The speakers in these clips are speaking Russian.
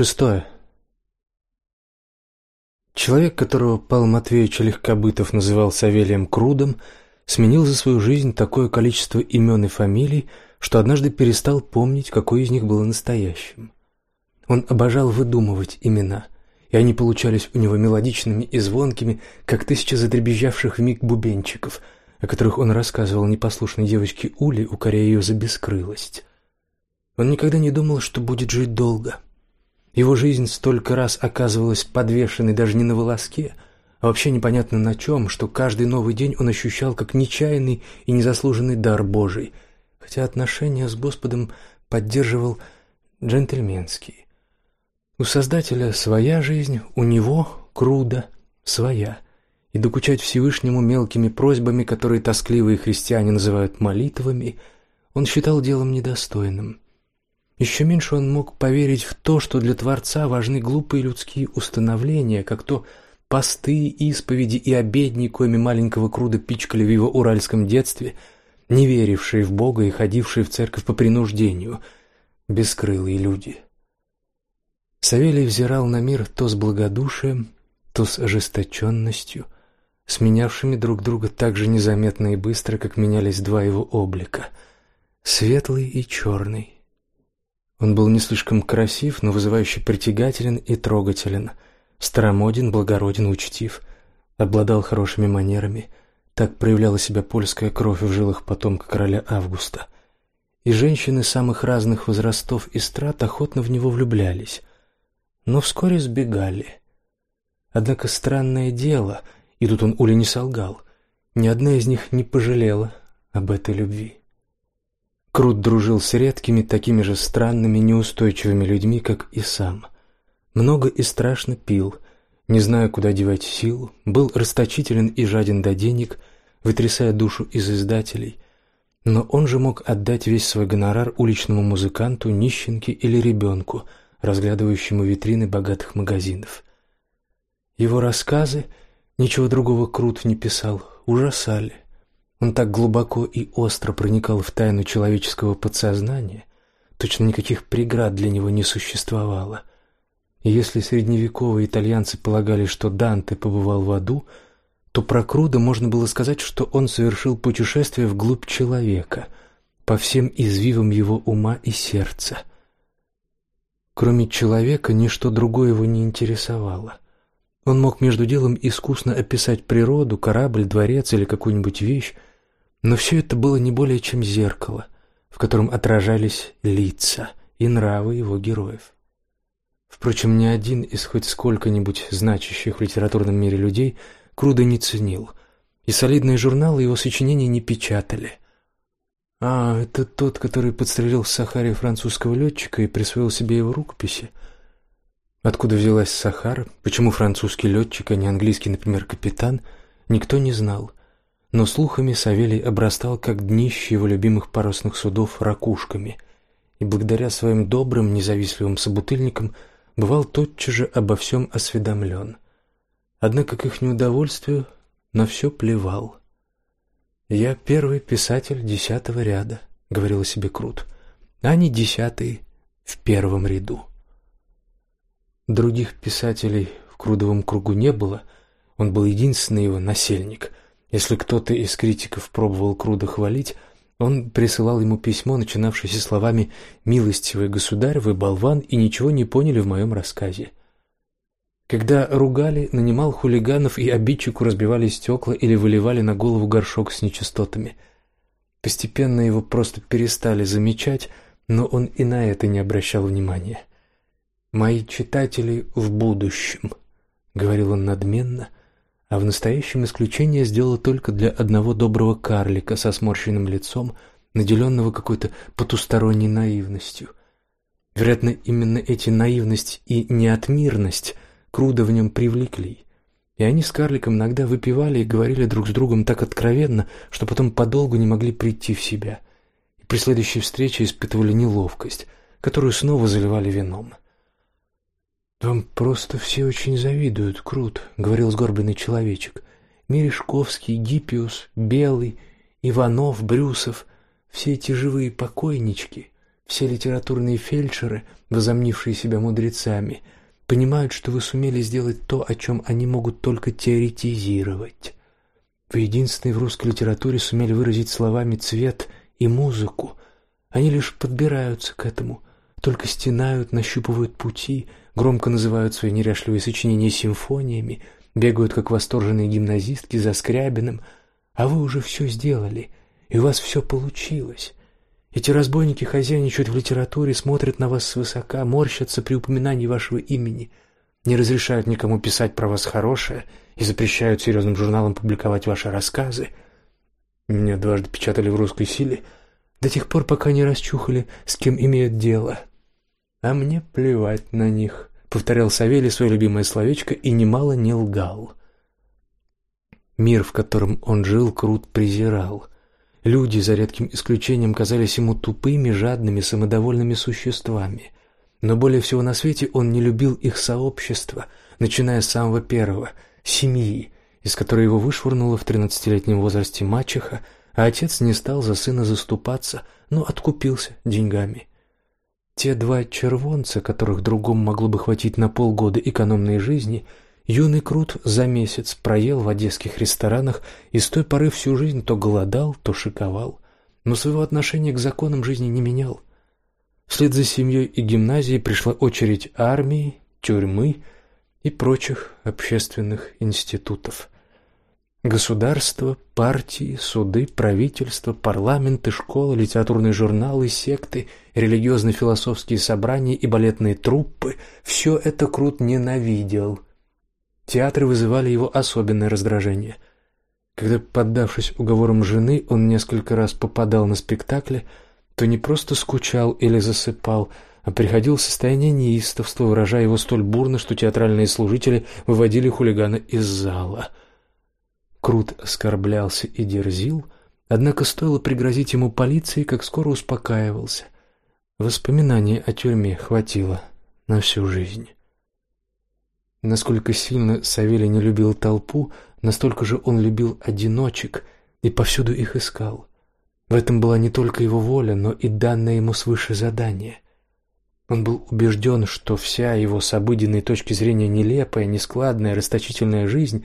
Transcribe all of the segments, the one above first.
Шестое. Человек, которого Павел Матвеевич Легкобытов называл Савелием Крудом, сменил за свою жизнь такое количество имен и фамилий, что однажды перестал помнить, какое из них было настоящим. Он обожал выдумывать имена, и они получались у него мелодичными и звонкими, как тысяча задребезжавших вмиг бубенчиков, о которых он рассказывал непослушной девочке Уле, укоряя ее за бескрылость. Он никогда не думал, что будет жить долго — его жизнь столько раз оказывалась подвешенной даже не на волоске, а вообще непонятно на чем, что каждый новый день он ощущал как нечаянный и незаслуженный дар Божий, хотя отношения с Господом поддерживал джентльменские. У Создателя своя жизнь, у него, Круда, своя. И докучать Всевышнему мелкими просьбами, которые тоскливые христиане называют молитвами, он считал делом недостойным. Еще меньше он мог поверить в то, что для Творца важны глупые людские установления, как то посты, исповеди и обедни, коими маленького Круда пичкали в его уральском детстве, не верившие в Бога и ходившие в церковь по принуждению, бескрылые люди. Савелий взирал на мир то с благодушием, то с ожесточенностью, сменявшими друг друга так же незаметно и быстро, как менялись два его облика — светлый и черный, он был не слишком красив, но вызывающе притягателен и трогателен, старомоден, благороден, учтив, обладал хорошими манерами. Так проявляла себя польская кровь в жилах потомка короля Августа. И женщины самых разных возрастов и страт охотно в него влюблялись, но вскоре сбегали. Однако странное дело, и тут он Уле не солгал, ни одна из них не пожалела об этой любви. Крут дружил с редкими, такими же странными, неустойчивыми людьми, как и сам. Много и страшно пил, не зная, куда девать силу, был расточителен и жаден до денег, вытрясая душу из издателей. Но он же мог отдать весь свой гонорар уличному музыканту, нищенке или ребенку, разглядывающему витрины богатых магазинов. Его рассказы, ничего другого Крут не писал, ужасали. Он так глубоко и остро проникал в тайну человеческого подсознания, точно никаких преград для него не существовало. И если средневековые итальянцы полагали, что Данте побывал в аду, то про Круда можно было сказать, что он совершил путешествие вглубь человека, по всем извивам его ума и сердца. Кроме человека, ничто другое его не интересовало. Он мог между делом искусно описать природу, корабль, дворец или какую-нибудь вещь, но все это было не более чем зеркало, в котором отражались лица и нравы его героев. Впрочем, ни один из хоть сколько-нибудь значащих в литературном мире людей Круда не ценил, и солидные журналы его сочинения не печатали. А, это тот, который подстрелил в Сахаре французского летчика и присвоил себе его рукописи. Откуда взялась Сахара, почему французский летчик, а не английский, например, капитан, никто не знал но слухами Савелий обрастал как днище его любимых парусных судов ракушками, и благодаря своим добрым, независливым собутыльникам бывал тотчас же обо всем осведомлен. Однако к их неудовольствию на все плевал. «Я первый писатель десятого ряда», — говорил себе Крут, — «а не десятый в первом ряду». Других писателей в Крудовом кругу не было, он был единственный его насельник — если кто-то из критиков пробовал Круда хвалить, он присылал ему письмо, начинавшееся словами «Милостивый государь, вы болван и ничего не поняли в моем рассказе». Когда ругали, нанимал хулиганов и обидчику разбивали стекла или выливали на голову горшок с нечистотами. Постепенно его просто перестали замечать, но он и на это не обращал внимания. «Мои читатели в будущем», — говорил он надменно, — а в настоящем исключение сделала только для одного доброго карлика со сморщенным лицом, наделенного какой-то потусторонней наивностью. Вероятно, именно эти наивность и неотмирность Круда в нем привлекли, и они с карликом иногда выпивали и говорили друг с другом так откровенно, что потом подолгу не могли прийти в себя, и при следующей встрече испытывали неловкость, которую снова заливали вином. «Вам просто все очень завидуют, Крут», — говорил сгорбленный человечек. «Мережковский, Гиппиус, Белый, Иванов, Брюсов — все эти живые покойнички, Все литературные фельдшеры, возомнившие себя мудрецами, понимают, что вы сумели сделать то, о чем они могут только теоретизировать. Вы единственные в русской литературе сумели выразить словами цвет и музыку. Они лишь подбираются к этому, только стенают, нащупывают пути, громко называют свои неряшливые сочинения симфониями, бегают как восторженные гимназистки за Скрябиным, а вы уже все сделали, и у вас все получилось. Эти разбойники хозяйничают в литературе, смотрят на вас свысока, морщатся при упоминании вашего имени, не разрешают никому писать про вас хорошее и запрещают серьезным журналам публиковать ваши рассказы. Меня дважды печатали в русской силе до тех пор, пока не расчухали, с кем имеют дело. А мне плевать на них, повторял Савелий свое любимое словечко и немало не лгал. Мир, в котором он жил, Крут презирал. Люди, за редким исключением, казались ему тупыми, жадными, самодовольными существами. Но более всего на свете он не любил их сообщество, начиная с самого первого семьи, из которой его вышвырнула в тринадцатилетнем возрасте мачеха, а отец не стал за сына заступаться, но откупился деньгами. Те два червонца, которых другому могло бы хватить на полгода экономной жизни, Юный Крут за месяц проел в одесских ресторанах и с той поры всю жизнь то голодал, то шиковал, но своего отношения к законам жизни не менял. Вслед за семьей и гимназией пришла очередь армии, тюрьмы и прочих общественных институтов. Государство, партии, суды, правительство, парламенты, школы, литературные журналы, секты, религиозно-философские собрания и балетные труппы – все это Крут ненавидел – Театры вызывали его особенное раздражение. Когда, поддавшись уговорам жены, он несколько раз попадал на спектакли, то не просто скучал или засыпал, а приходил в состояние неистовства, выражая его столь бурно, что театральные служители выводили хулигана из зала. Крут оскорблялся и дерзил, однако стоило пригрозить ему полицией, как скоро успокаивался. Воспоминаний о тюрьме хватило на всю жизнь. Насколько сильно Савелий не любил толпу, настолько же он любил одиночек и повсюду их искал. В этом была не только его воля, но и данное ему свыше задание. Он был убежден, что вся его с обыденной точки зрения нелепая, нескладная, расточительная жизнь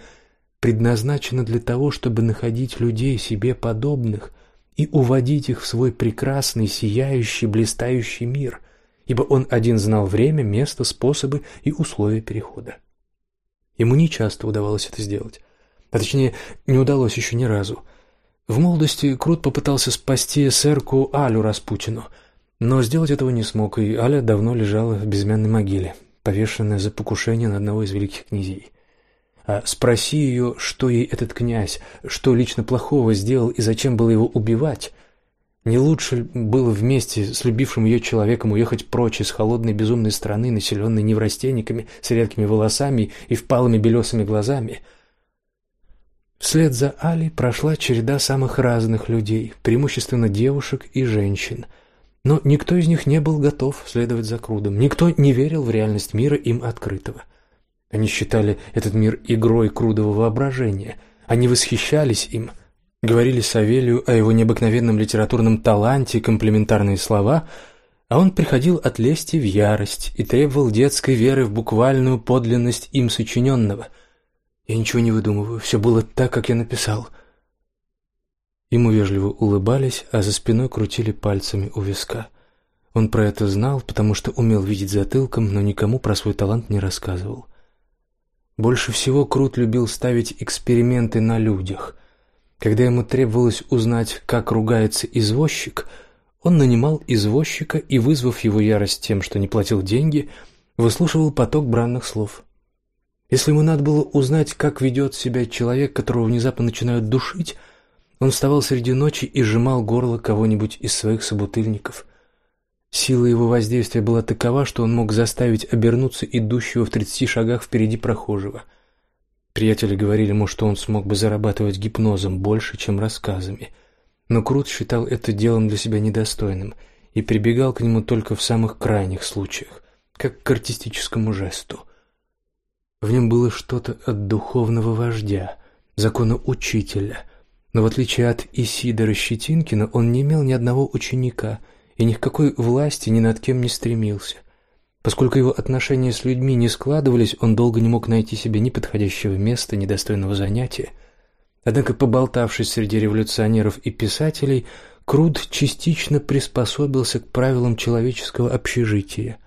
предназначена для того, чтобы находить людей себе подобных и уводить их в свой прекрасный, сияющий, блистающий мир, ибо он один знал время, место, способы и условия перехода. Ему не часто удавалось это сделать. А точнее, не удалось еще ни разу. В молодости Крут попытался спасти сэрку Алю Распутину, но сделать этого не смог, и Аля давно лежала в безымянной могиле, повешенная за покушение на одного из великих князей. А спроси ее, что ей этот князь, что лично плохого сделал и зачем было его убивать, не лучше было вместе с любившим ее человеком уехать прочь из холодной безумной страны, населенной неврастенниками с редкими волосами и впалыми белесыми глазами? Вслед за Али прошла череда самых разных людей, преимущественно девушек и женщин. Но никто из них не был готов следовать за Крудом, никто не верил в реальность мира им открытого. Они считали этот мир игрой Крудового воображения, они восхищались им – Говорили Савелию о его необыкновенном литературном таланте комплиментарные слова, а он приходил от лести в ярость и требовал детской веры в буквальную подлинность им сочиненного. Я ничего не выдумываю, все было так, как я написал. Ему вежливо улыбались, а за спиной крутили пальцами у виска. Он про это знал, потому что умел видеть затылком, но никому про свой талант не рассказывал. Больше всего Крут любил ставить эксперименты на людях. Когда ему требовалось узнать, как ругается извозчик, он нанимал извозчика и, вызвав его ярость тем, что не платил деньги, выслушивал поток бранных слов. Если ему надо было узнать, как ведет себя человек, которого внезапно начинают душить, он вставал среди ночи и сжимал горло кого-нибудь из своих собутыльников. Сила его воздействия была такова, что он мог заставить обернуться идущего в тридцати шагах впереди прохожего – Приятели говорили ему, что он смог бы зарабатывать гипнозом больше, чем рассказами. Но Крут считал это делом для себя недостойным и прибегал к нему только в самых крайних случаях, как к артистическому жесту. В нем было что-то от духовного вождя, закона учителя, но в отличие от Исидора Щетинкина он не имел ни одного ученика и ни к какой власти ни над кем не стремился. Поскольку его отношения с людьми не складывались, он долго не мог найти себе ни подходящего места, ни достойного занятия. Однако, поболтавшись среди революционеров и писателей, Круд частично приспособился к правилам человеческого общежития.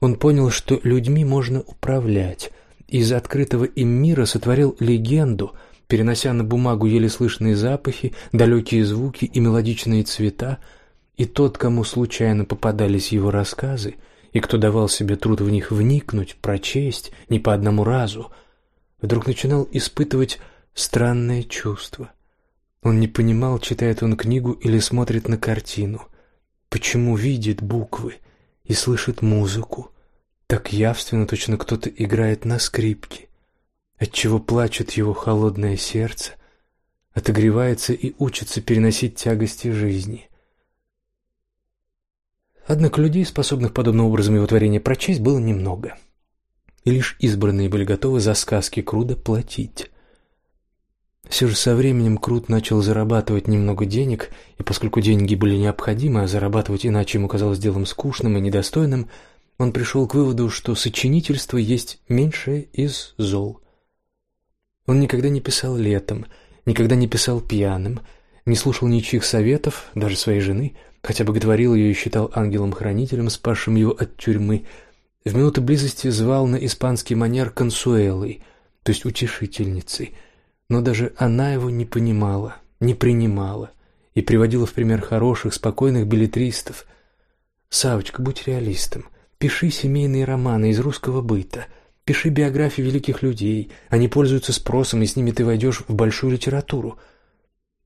Он понял, что людьми можно управлять, и из открытого им мира сотворил легенду, перенося на бумагу еле слышные запахи, далекие звуки и мелодичные цвета, и тот, кому случайно попадались его рассказы, и кто давал себе труд в них вникнуть, прочесть не по одному разу, вдруг начинал испытывать странное чувство. Он не понимал, читает он книгу или смотрит на картину, почему видит буквы и слышит музыку, так явственно точно кто-то играет на скрипке, отчего плачет его холодное сердце, отогревается и учится переносить тягости жизни. Однако людей, способных подобным образом его творение прочесть, было немного, и лишь избранные были готовы за сказки Круда платить. Все же со временем Крут начал зарабатывать немного денег, и поскольку деньги были необходимы, а зарабатывать иначе ему казалось делом скучным и недостойным, он пришел к выводу, что сочинительство есть меньшее из зол. Он никогда не писал летом, никогда не писал пьяным, не слушал ничьих советов, даже своей жены, хотя боготворил ее и считал ангелом-хранителем, спасшим его от тюрьмы. В минуты близости звал на испанский манер консуэлой, то есть утешительницей – но даже она его не понимала, не принимала и приводила в пример хороших, спокойных билетристов. «Савочка, будь реалистом. Пиши семейные романы из русского быта. Пиши биографии великих людей. Они пользуются спросом, и с ними ты войдешь в большую литературу.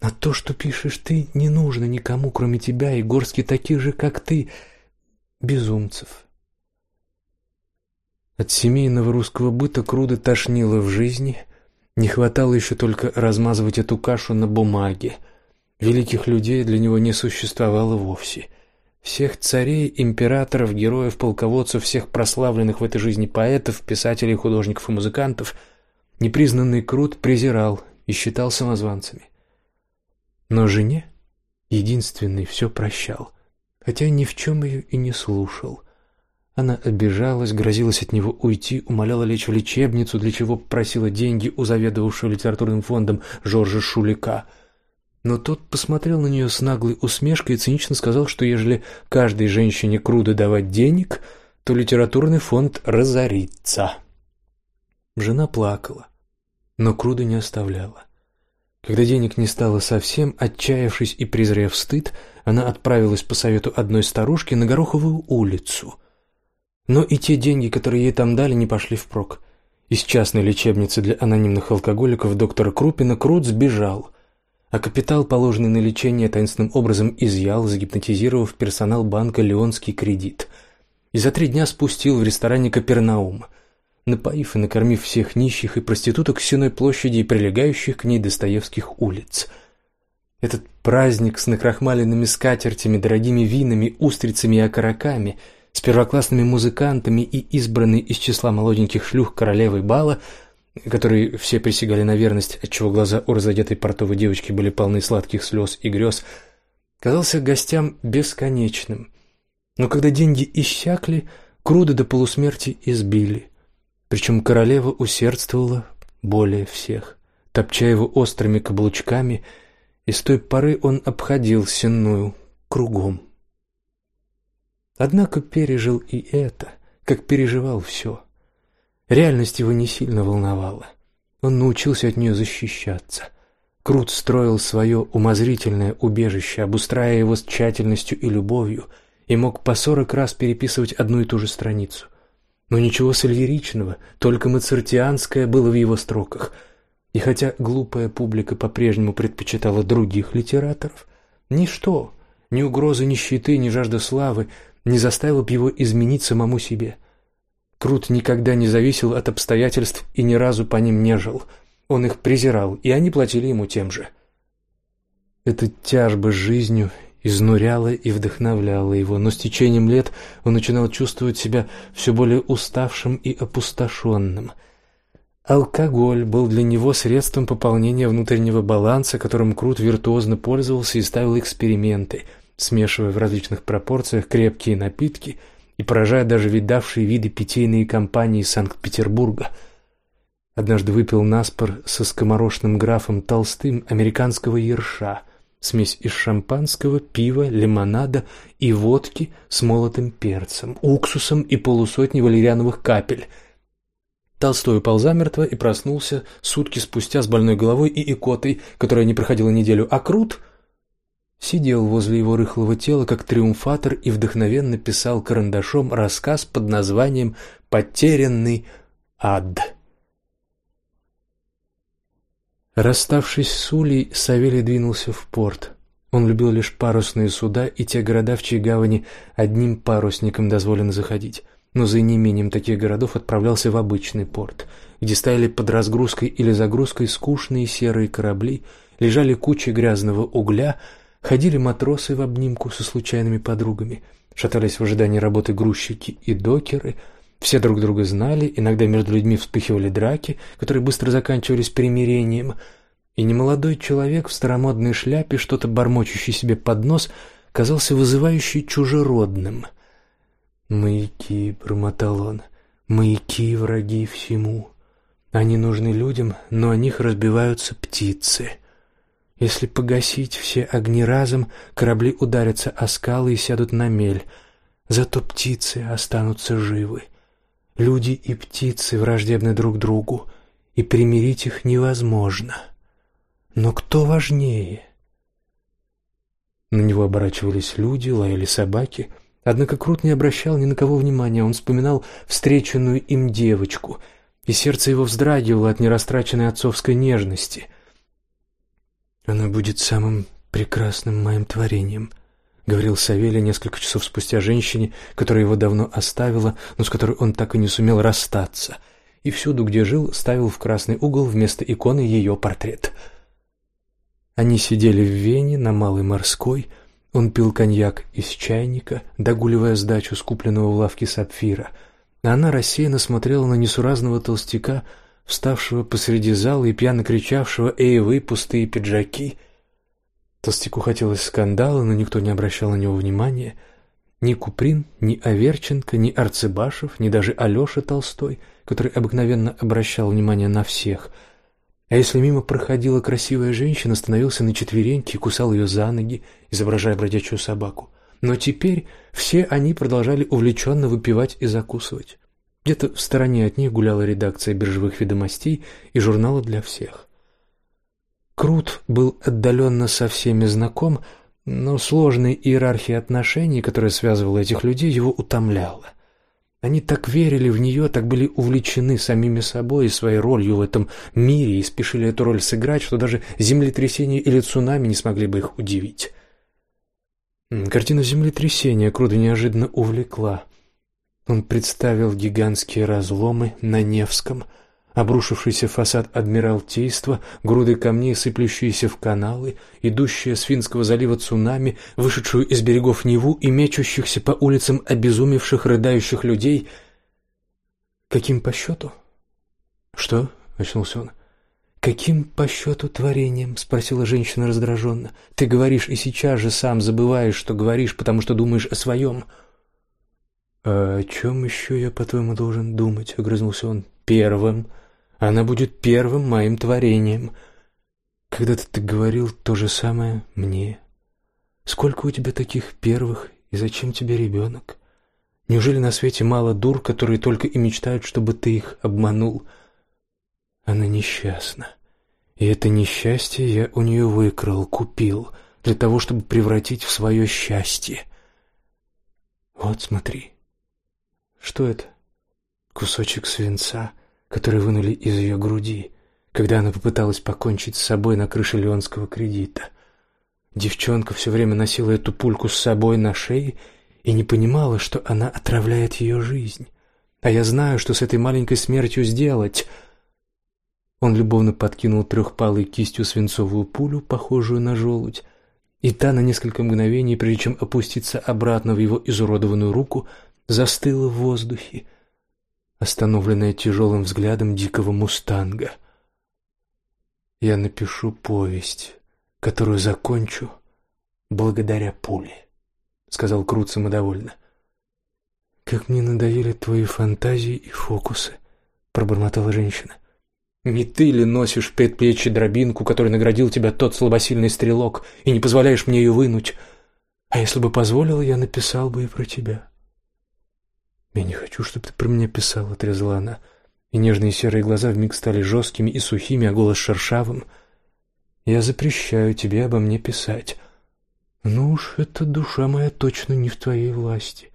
А то, что пишешь ты, не нужно никому, кроме тебя и горстки таких же, как ты, безумцев». От семейного русского быта Круда тошнило в жизни – не хватало еще только размазывать эту кашу на бумаге. Великих людей для него не существовало вовсе. Всех царей, императоров, героев, полководцев, всех прославленных в этой жизни поэтов, писателей, художников и музыкантов непризнанный Крут презирал и считал самозванцами. Но жене, единственный, все прощал, хотя ни в чем ее и не слушал. Она обижалась, грозилась от него уйти, умоляла лечь в лечебницу, для чего просила деньги у заведовавшего литературным фондом Жоржа Шулика. Но тот посмотрел на нее с наглой усмешкой и цинично сказал, что ежели каждой женщине крудо давать денег, то литературный фонд разорится. Жена плакала, но крудо не оставляла. Когда денег не стало совсем, отчаявшись и презрев стыд, она отправилась по совету одной старушки на Гороховую улицу – но и те деньги, которые ей там дали, не пошли впрок. Из частной лечебницы для анонимных алкоголиков доктора Крупина Крут сбежал, а капитал, положенный на лечение, таинственным образом изъял, загипнотизировав персонал банка «Леонский кредит». И за три дня спустил в ресторане «Капернаум», напоив и накормив всех нищих и проституток Сеной площади и прилегающих к ней Достоевских улиц. Этот праздник с накрахмаленными скатертями, дорогими винами, устрицами и окороками – с первоклассными музыкантами и избранной из числа молоденьких шлюх королевой бала, которые все присягали на верность, отчего глаза у разодетой портовой девочки были полны сладких слез и грез, казался гостям бесконечным. Но когда деньги иссякли, Круда до полусмерти избили. Причем королева усердствовала более всех, топча его острыми каблучками, и с той поры он обходил сенную кругом. Однако пережил и это, как переживал все. Реальность его не сильно волновала. Он научился от нее защищаться. Крут строил свое умозрительное убежище, обустраивая его с тщательностью и любовью, и мог по сорок раз переписывать одну и ту же страницу. Но ничего сальеричного, только мацертианское было в его строках. И хотя глупая публика по-прежнему предпочитала других литераторов, ничто, ни угрозы нищеты, ни жажда славы не заставило бы его изменить самому себе. Крут никогда не зависел от обстоятельств и ни разу по ним не жил. Он их презирал, и они платили ему тем же. Эта тяжба с жизнью изнуряла и вдохновляла его, но с течением лет он начинал чувствовать себя все более уставшим и опустошенным. Алкоголь был для него средством пополнения внутреннего баланса, которым Крут виртуозно пользовался и ставил эксперименты – смешивая в различных пропорциях крепкие напитки и поражая даже видавшие виды питейные компании Санкт-Петербурга. Однажды выпил наспор со скоморошным графом Толстым американского ерша, смесь из шампанского, пива, лимонада и водки с молотым перцем, уксусом и полусотни валериановых капель – Толстой упал замертво и проснулся сутки спустя с больной головой и икотой, которая не проходила неделю, а Крут сидел возле его рыхлого тела как триумфатор и вдохновенно писал карандашом рассказ под названием «Потерянный ад». Расставшись с Улей, Савелий двинулся в порт. Он любил лишь парусные суда и те города, в чьи гавани одним парусникам дозволено заходить но за неимением таких городов отправлялся в обычный порт, где стояли под разгрузкой или загрузкой скучные серые корабли, лежали кучи грязного угля, ходили матросы в обнимку со случайными подругами, шатались в ожидании работы грузчики и докеры, все друг друга знали, иногда между людьми вспыхивали драки, которые быстро заканчивались примирением, и немолодой человек в старомодной шляпе, что-то бормочущий себе под нос, казался вызывающе чужеродным — «Маяки», — бормотал он, — «маяки — враги всему. Они нужны людям, но о них разбиваются птицы. Если погасить все огни разом, корабли ударятся о скалы и сядут на мель, зато птицы останутся живы. Люди и птицы враждебны друг другу, и примирить их невозможно. Но кто важнее?» На него оборачивались люди, лаяли собаки — Однако Крут не обращал ни на кого внимания, он вспоминал встреченную им девочку, и сердце его вздрагивало от нерастраченной отцовской нежности. «Она будет самым прекрасным моим творением», — говорил Савелий несколько часов спустя женщине, которая его давно оставила, но с которой он так и не сумел расстаться, и всюду, где жил, ставил в красный угол вместо иконы ее портрет. Они сидели в Вене на Малой Морской — он пил коньяк из чайника, догуливая сдачу скупленного в лавке сапфира, а она рассеянно смотрела на несуразного толстяка, вставшего посреди зала и пьяно кричавшего «Эй, вы, пустые пиджаки!». Толстяку хотелось скандала, но никто не обращал на него внимания. Ни Куприн, ни Аверченко, ни Арцебашев, ни даже Алеша Толстой, который обыкновенно обращал внимание на всех – а если мимо проходила красивая женщина, становился на четвереньки и кусал ее за ноги, изображая бродячую собаку. Но теперь все они продолжали увлеченно выпивать и закусывать. Где-то в стороне от них гуляла редакция биржевых ведомостей и журнала для всех. Крут был отдаленно со всеми знаком, но сложная иерархия отношений, которая связывала этих людей, его утомляла. Они так верили в нее, так были увлечены самими собой и своей ролью в этом мире и спешили эту роль сыграть, что даже землетрясение или цунами не смогли бы их удивить. Картина землетрясения Круда неожиданно увлекла. Он представил гигантские разломы на Невском – обрушившийся фасад Адмиралтейства, груды камней, сыплющиеся в каналы, идущие с Финского залива цунами, вышедшую из берегов Неву и мечущихся по улицам обезумевших, рыдающих людей. Каким по счету? Что? — очнулся он. «Каким по счету творением?» — спросила женщина раздраженно. «Ты говоришь и сейчас же сам забываешь, что говоришь, потому что думаешь о своем». «А о чем еще я, по-твоему, должен думать?» — огрызнулся он. «Первым», она будет первым моим творением. Когда-то ты говорил то же самое мне. Сколько у тебя таких первых, и зачем тебе ребенок? Неужели на свете мало дур, которые только и мечтают, чтобы ты их обманул? Она несчастна. И это несчастье я у нее выкрал, купил, для того, чтобы превратить в свое счастье. Вот смотри. Что это? Кусочек свинца — которые вынули из ее груди, когда она попыталась покончить с собой на крыше Леонского кредита. Девчонка все время носила эту пульку с собой на шее и не понимала, что она отравляет ее жизнь. А я знаю, что с этой маленькой смертью сделать. Он любовно подкинул трехпалой кистью свинцовую пулю, похожую на желудь, и та на несколько мгновений, прежде чем опуститься обратно в его изуродованную руку, застыла в воздухе, остановленная тяжелым взглядом дикого мустанга. Я напишу повесть, которую закончу благодаря пуле. сказал Крут самодовольно. «Как мне надоели твои фантазии и фокусы», — пробормотала женщина. «Не ты ли носишь в предплечье дробинку, которой наградил тебя тот слабосильный стрелок, и не позволяешь мне ее вынуть? А если бы позволил, я написал бы и про тебя». «Я не хочу, чтобы ты про меня писал», — отрезала она, и нежные серые глаза вмиг стали жесткими и сухими, а голос шершавым. «Я запрещаю тебе обо мне писать». «Ну уж, эта душа моя точно не в твоей власти.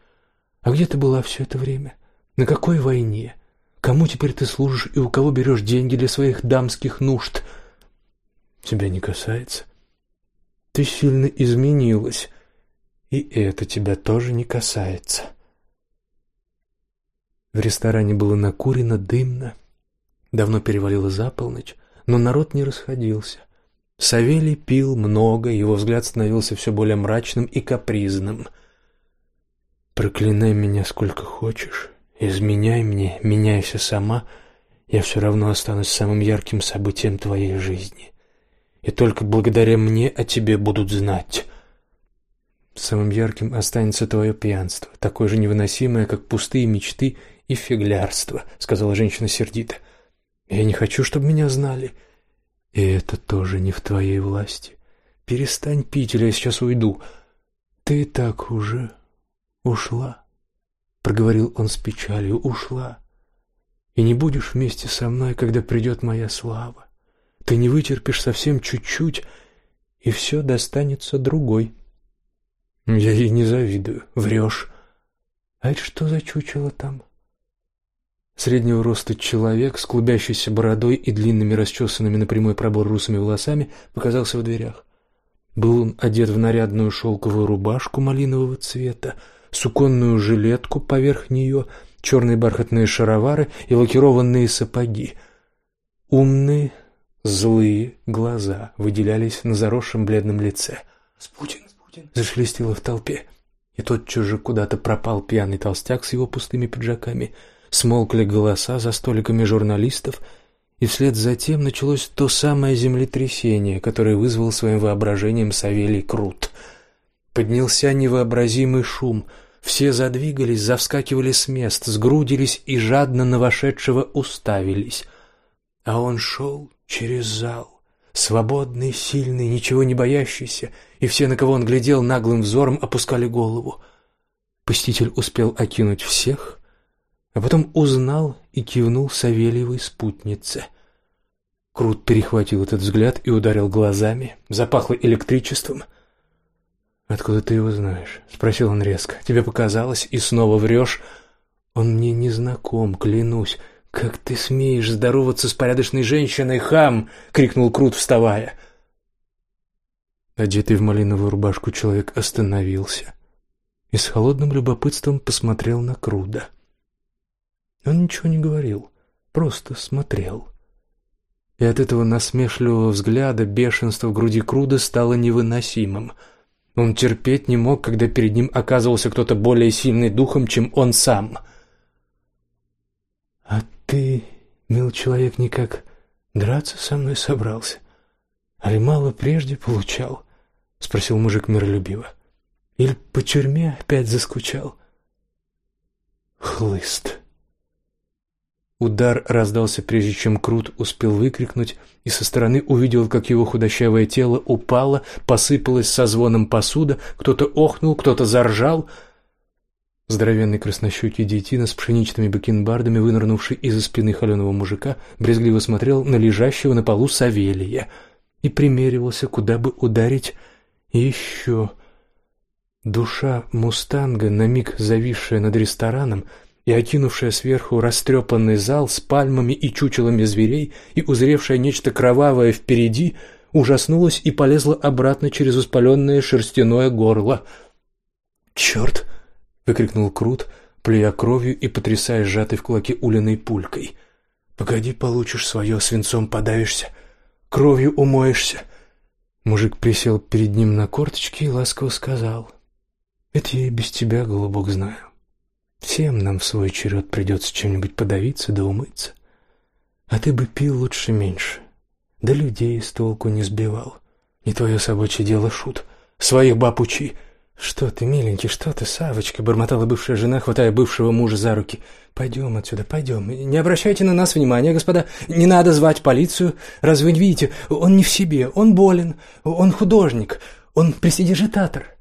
А где ты была все это время? На какой войне? Кому теперь ты служишь и у кого берешь деньги для своих дамских нужд?» «Тебя не касается. Ты сильно изменилась, и это тебя тоже не касается». В ресторане было накурено, дымно. Давно перевалило за полночь, но народ не расходился. Савелий пил много, его взгляд становился все более мрачным и капризным. «Проклинай меня сколько хочешь, изменяй мне, меняйся сама, я все равно останусь самым ярким событием твоей жизни. И только благодаря мне о тебе будут знать». Самым ярким останется твое пьянство, такое же невыносимое, как пустые мечты и фиглярство», — сказала женщина сердито. «Я не хочу, чтобы меня знали». «И это тоже не в твоей власти. Перестань пить, или я сейчас уйду». «Ты так уже ушла», — проговорил он с печалью, — «ушла. И не будешь вместе со мной, когда придет моя слава. Ты не вытерпишь совсем чуть-чуть, и все достанется другой». «Я ей не завидую. Врешь». «А это что за чучело там?» Среднего роста человек с клубящейся бородой и длинными расчесанными на прямой пробор русыми волосами показался в дверях. Был он одет в нарядную шелковую рубашку малинового цвета, суконную жилетку поверх нее, черные бархатные шаровары и лакированные сапоги. Умные, злые глаза выделялись на заросшем бледном лице. «Спутин, Спутин!» — зашелестело в толпе. И тотчас же куда-то пропал пьяный толстяк с его пустыми пиджаками — Смолкли голоса за столиками журналистов, и вслед за тем началось то самое землетрясение, которое вызвал своим воображением Савелий Крут. Поднялся невообразимый шум, все задвигались, завскакивали с мест, сгрудились и жадно на вошедшего уставились. А он шел через зал, свободный, сильный, ничего не боящийся, и все, на кого он глядел наглым взором, опускали голову. Посетитель успел окинуть всех, а потом узнал и кивнул Савельевой спутнице. Крут перехватил этот взгляд и ударил глазами. Запахло электричеством. «Откуда ты его знаешь?» — спросил он резко. «Тебе показалось, и снова врешь?» «Он мне не знаком, клянусь. Как ты смеешь здороваться с порядочной женщиной, хам!» — крикнул Крут, вставая. Одетый в малиновую рубашку человек остановился и с холодным любопытством посмотрел на Круда. Он ничего не говорил, просто смотрел. И от этого насмешливого взгляда бешенство в груди Круда стало невыносимым. Он терпеть не мог, когда перед ним оказывался кто-то более сильный духом, чем он сам. «А ты, мил человек, никак драться со мной собрался? Али мало прежде получал?» — спросил мужик миролюбиво. «Или по тюрьме опять заскучал?» «Хлыст!» Удар раздался, прежде чем Крут успел выкрикнуть, и со стороны увидел, как его худощавое тело упало, посыпалось со звоном посуда, кто-то охнул, кто-то заржал. Здоровенный краснощекий детина с пшеничными бакенбардами, вынырнувший из-за спины холеного мужика, брезгливо смотрел на лежащего на полу Савелия и примеривался, куда бы ударить еще. Душа мустанга, на миг зависшая над рестораном, — и окинувшая сверху растрепанный зал с пальмами и чучелами зверей и узревшая нечто кровавое впереди, ужаснулась и полезла обратно через воспаленное шерстяное горло. «Черт!» — выкрикнул Крут, плюя кровью и потрясая сжатой в кулаке улиной пулькой. «Погоди, получишь свое, свинцом подавишься, кровью умоешься». Мужик присел перед ним на корточки и ласково сказал. «Это я и без тебя, голубок, знаю. Всем нам в свой черед придется чем-нибудь подавиться да умыться. А ты бы пил лучше меньше, да людей с толку не сбивал. Не твое собачье дело, шут. Своих баб учи. «Что ты, миленький, что ты, Савочка?» — бормотала бывшая жена, хватая бывшего мужа за руки. «Пойдем отсюда, пойдем. Не обращайте на нас внимания, господа. Не надо звать полицию. Разве не видите, он не в себе, он болен, он художник, он престидижитатор».